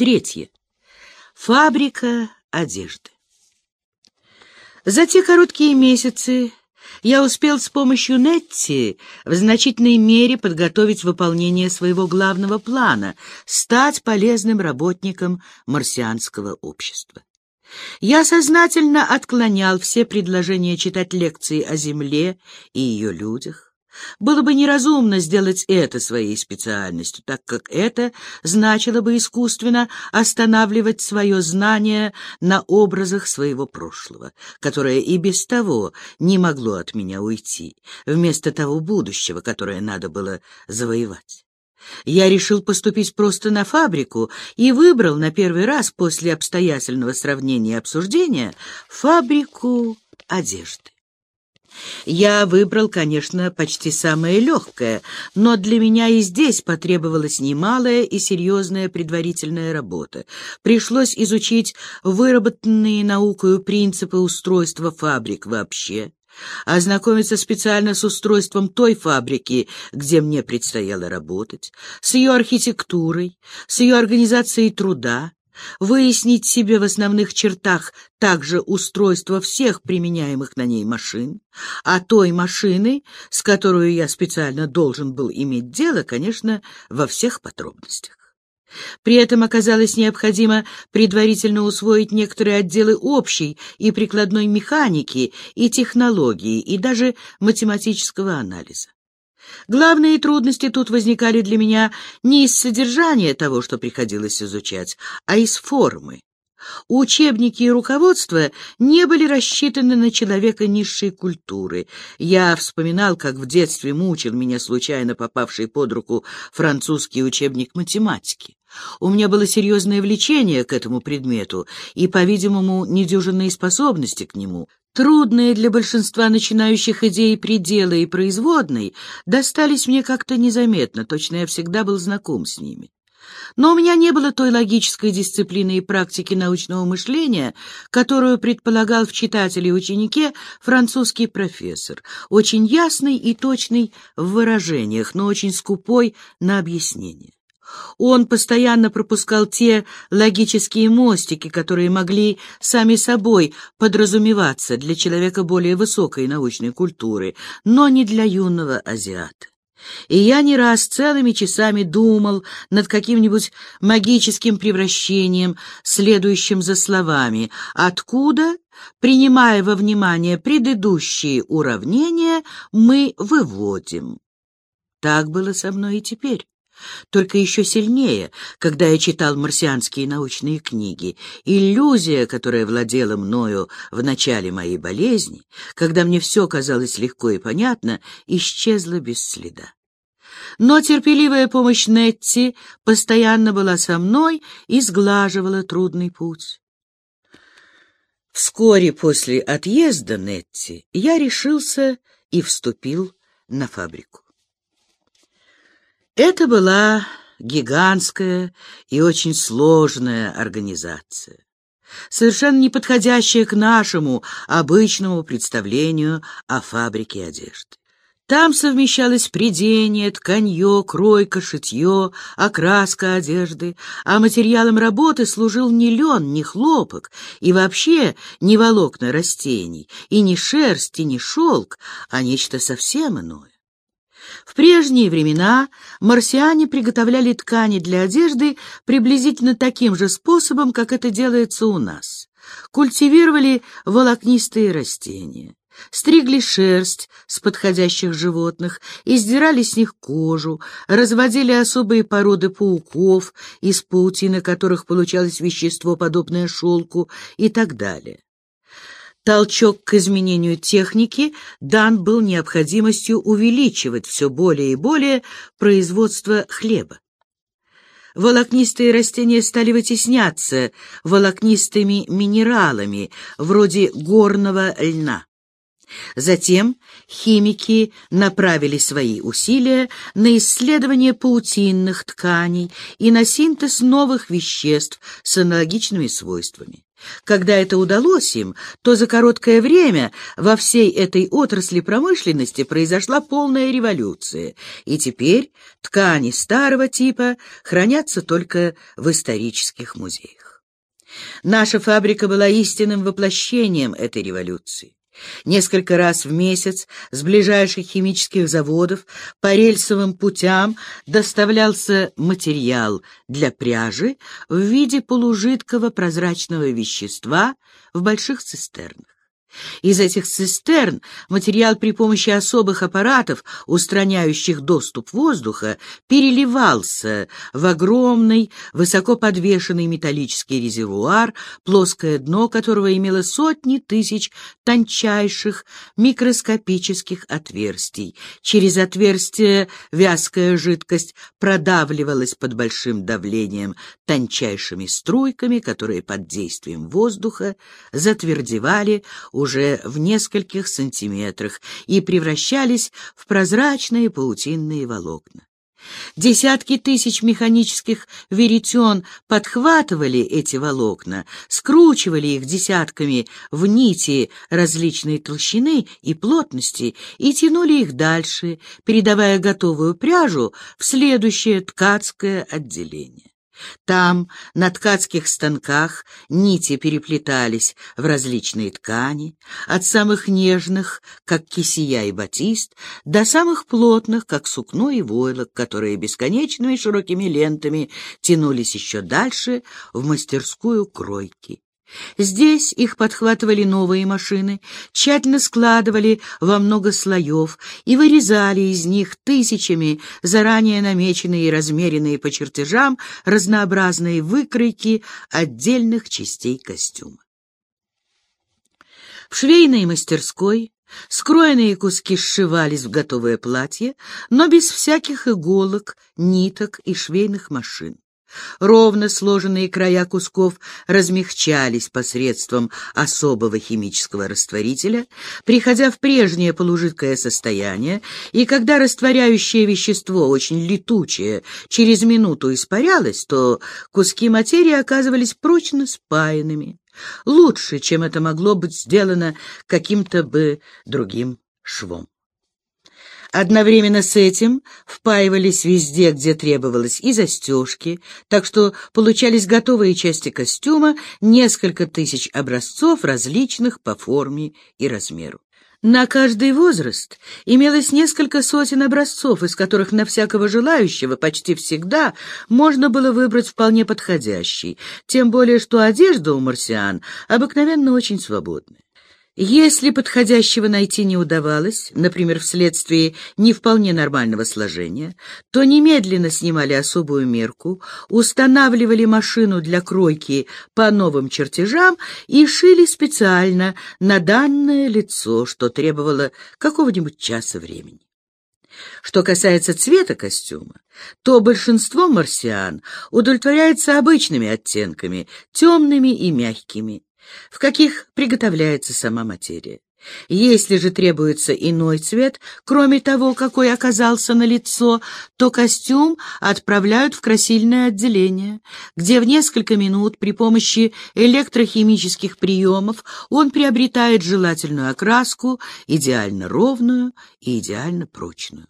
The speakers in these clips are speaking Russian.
Третье. Фабрика одежды. За те короткие месяцы я успел с помощью Нетти в значительной мере подготовить выполнение своего главного плана — стать полезным работником марсианского общества. Я сознательно отклонял все предложения читать лекции о Земле и ее людях. Было бы неразумно сделать это своей специальностью, так как это значило бы искусственно останавливать свое знание на образах своего прошлого, которое и без того не могло от меня уйти, вместо того будущего, которое надо было завоевать. Я решил поступить просто на фабрику и выбрал на первый раз после обстоятельного сравнения и обсуждения фабрику одежды. Я выбрал, конечно, почти самое легкое, но для меня и здесь потребовалась немалая и серьезная предварительная работа. Пришлось изучить выработанные наукою принципы устройства фабрик вообще, ознакомиться специально с устройством той фабрики, где мне предстояло работать, с ее архитектурой, с ее организацией труда, выяснить себе в основных чертах также устройство всех применяемых на ней машин, а той машины, с которой я специально должен был иметь дело, конечно, во всех подробностях. При этом оказалось необходимо предварительно усвоить некоторые отделы общей и прикладной механики и технологии, и даже математического анализа. Главные трудности тут возникали для меня не из содержания того, что приходилось изучать, а из формы. Учебники и руководство не были рассчитаны на человека низшей культуры. Я вспоминал, как в детстве мучил меня случайно попавший под руку французский учебник математики. У меня было серьезное влечение к этому предмету и, по-видимому, недюжинные способности к нему. Трудные для большинства начинающих идей пределы и производной достались мне как-то незаметно, точно я всегда был знаком с ними. Но у меня не было той логической дисциплины и практики научного мышления, которую предполагал в читателе и ученике французский профессор, очень ясный и точный в выражениях, но очень скупой на объяснение. Он постоянно пропускал те логические мостики, которые могли сами собой подразумеваться для человека более высокой научной культуры, но не для юного азиата. И я не раз целыми часами думал над каким-нибудь магическим превращением, следующим за словами, откуда, принимая во внимание предыдущие уравнения, мы выводим. Так было со мной и теперь. Только еще сильнее, когда я читал марсианские научные книги. Иллюзия, которая владела мною в начале моей болезни, когда мне все казалось легко и понятно, исчезла без следа. Но терпеливая помощь Нетти постоянно была со мной и сглаживала трудный путь. Вскоре после отъезда Нетти я решился и вступил на фабрику. Это была гигантская и очень сложная организация, совершенно не подходящая к нашему обычному представлению о фабрике одежды. Там совмещалось придение, тканье, кройка, шитье, окраска одежды, а материалом работы служил не лен, не хлопок и вообще не волокна растений, и не шерсть, и не шелк, а нечто совсем иное. В прежние времена марсиане приготовляли ткани для одежды приблизительно таким же способом, как это делается у нас. Культивировали волокнистые растения, стригли шерсть с подходящих животных, издирали с них кожу, разводили особые породы пауков, из паутины которых получалось вещество, подобное шелку и так далее. Толчок к изменению техники дан был необходимостью увеличивать все более и более производство хлеба. Волокнистые растения стали вытесняться волокнистыми минералами, вроде горного льна. Затем химики направили свои усилия на исследование паутинных тканей и на синтез новых веществ с аналогичными свойствами. Когда это удалось им, то за короткое время во всей этой отрасли промышленности произошла полная революция, и теперь ткани старого типа хранятся только в исторических музеях. Наша фабрика была истинным воплощением этой революции. Несколько раз в месяц с ближайших химических заводов по рельсовым путям доставлялся материал для пряжи в виде полужидкого прозрачного вещества в больших цистернах. Из этих цистерн материал при помощи особых аппаратов, устраняющих доступ воздуха, переливался в огромный, высоко подвешенный металлический резервуар, плоское дно которого имело сотни тысяч тончайших микроскопических отверстий. Через отверстия вязкая жидкость продавливалась под большим давлением тончайшими струйками, которые под действием воздуха затвердевали уже в нескольких сантиметрах и превращались в прозрачные паутинные волокна. Десятки тысяч механических веретен подхватывали эти волокна, скручивали их десятками в нити различной толщины и плотности и тянули их дальше, передавая готовую пряжу в следующее ткацкое отделение. Там, на ткацких станках, нити переплетались в различные ткани, от самых нежных, как кисия и батист, до самых плотных, как сукно и войлок, которые бесконечными широкими лентами тянулись еще дальше в мастерскую кройки. Здесь их подхватывали новые машины, тщательно складывали во много слоев и вырезали из них тысячами заранее намеченные и размеренные по чертежам разнообразные выкройки отдельных частей костюма. В швейной мастерской скроенные куски сшивались в готовое платье, но без всяких иголок, ниток и швейных машин. Ровно сложенные края кусков размягчались посредством особого химического растворителя, приходя в прежнее полужидкое состояние, и когда растворяющее вещество, очень летучее, через минуту испарялось, то куски материи оказывались прочно спаянными, лучше, чем это могло быть сделано каким-то бы другим швом. Одновременно с этим впаивались везде, где требовалось, и застежки, так что получались готовые части костюма, несколько тысяч образцов, различных по форме и размеру. На каждый возраст имелось несколько сотен образцов, из которых на всякого желающего почти всегда можно было выбрать вполне подходящий, тем более что одежда у марсиан обыкновенно очень свободная. Если подходящего найти не удавалось, например, вследствие не вполне нормального сложения, то немедленно снимали особую мерку, устанавливали машину для кройки по новым чертежам и шили специально на данное лицо, что требовало какого-нибудь часа времени. Что касается цвета костюма, то большинство марсиан удовлетворяется обычными оттенками, темными и мягкими в каких приготовляется сама материя. Если же требуется иной цвет, кроме того, какой оказался на лицо, то костюм отправляют в красильное отделение, где в несколько минут при помощи электрохимических приемов он приобретает желательную окраску, идеально ровную и идеально прочную.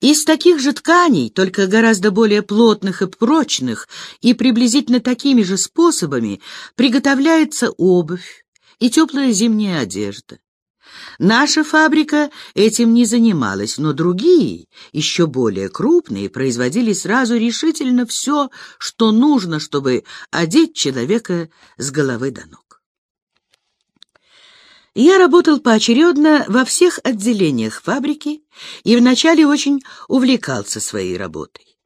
Из таких же тканей, только гораздо более плотных и прочных, и приблизительно такими же способами приготовляется обувь и теплая зимняя одежда. Наша фабрика этим не занималась, но другие, еще более крупные, производили сразу решительно все, что нужно, чтобы одеть человека с головы до ног. Я работал поочередно во всех отделениях фабрики и вначале очень увлекался своей работой.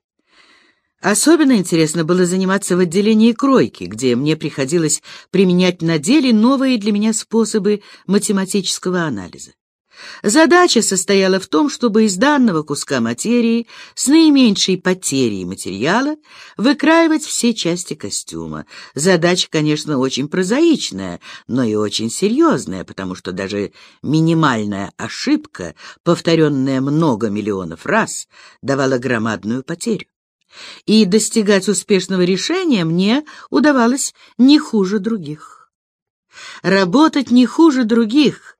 Особенно интересно было заниматься в отделении кройки, где мне приходилось применять на деле новые для меня способы математического анализа. Задача состояла в том, чтобы из данного куска материи с наименьшей потерей материала выкраивать все части костюма. Задача, конечно, очень прозаичная, но и очень серьезная, потому что даже минимальная ошибка, повторенная много миллионов раз, давала громадную потерю. И достигать успешного решения мне удавалось не хуже других. Работать не хуже других —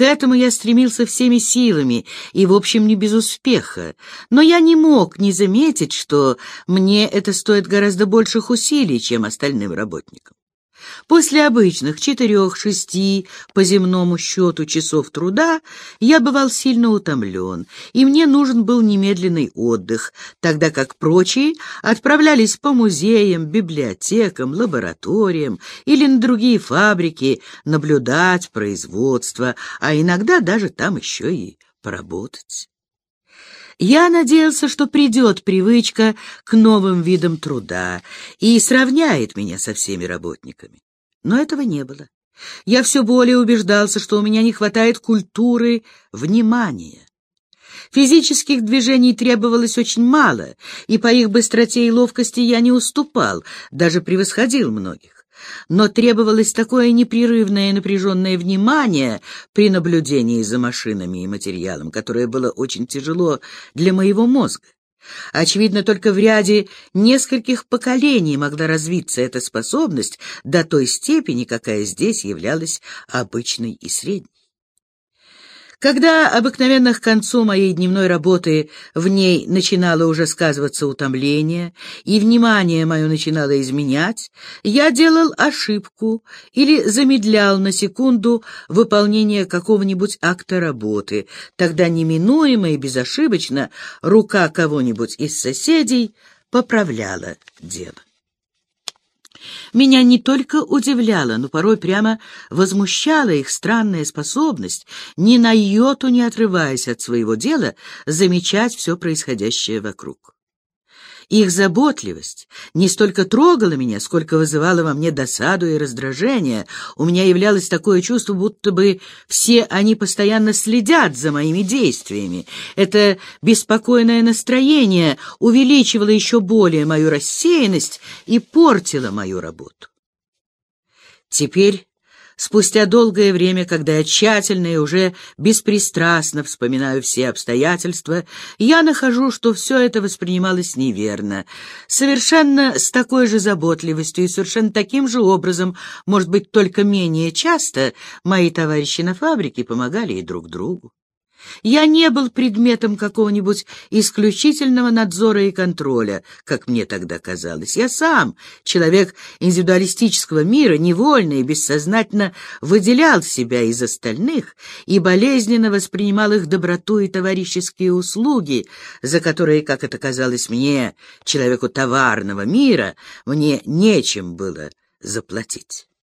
к этому я стремился всеми силами и, в общем, не без успеха, но я не мог не заметить, что мне это стоит гораздо больших усилий, чем остальным работникам. После обычных четырех-шести по земному счету часов труда я бывал сильно утомлен, и мне нужен был немедленный отдых, тогда как прочие отправлялись по музеям, библиотекам, лабораториям или на другие фабрики наблюдать производство, а иногда даже там еще и поработать. Я надеялся, что придет привычка к новым видам труда и сравняет меня со всеми работниками. Но этого не было. Я все более убеждался, что у меня не хватает культуры внимания. Физических движений требовалось очень мало, и по их быстроте и ловкости я не уступал, даже превосходил многих но требовалось такое непрерывное и напряженное внимание при наблюдении за машинами и материалом, которое было очень тяжело для моего мозга. Очевидно, только в ряде нескольких поколений могла развиться эта способность до той степени, какая здесь являлась обычной и средней. Когда обыкновенно к концу моей дневной работы в ней начинало уже сказываться утомление, и внимание мое начинало изменять, я делал ошибку или замедлял на секунду выполнение какого-нибудь акта работы. Тогда неминуемо и безошибочно рука кого-нибудь из соседей поправляла дело. Меня не только удивляла, но порой прямо возмущала их странная способность, ни на йоту не отрываясь от своего дела, замечать все происходящее вокруг. Их заботливость не столько трогала меня, сколько вызывала во мне досаду и раздражение. У меня являлось такое чувство, будто бы все они постоянно следят за моими действиями. Это беспокойное настроение увеличивало еще более мою рассеянность и портило мою работу. Теперь Спустя долгое время, когда я тщательно и уже беспристрастно вспоминаю все обстоятельства, я нахожу, что все это воспринималось неверно. Совершенно с такой же заботливостью и совершенно таким же образом, может быть, только менее часто, мои товарищи на фабрике помогали и друг другу. Я не был предметом какого-нибудь исключительного надзора и контроля, как мне тогда казалось. Я сам, человек индивидуалистического мира, невольно и бессознательно выделял себя из остальных и болезненно воспринимал их доброту и товарищеские услуги, за которые, как это казалось мне, человеку товарного мира, мне нечем было заплатить.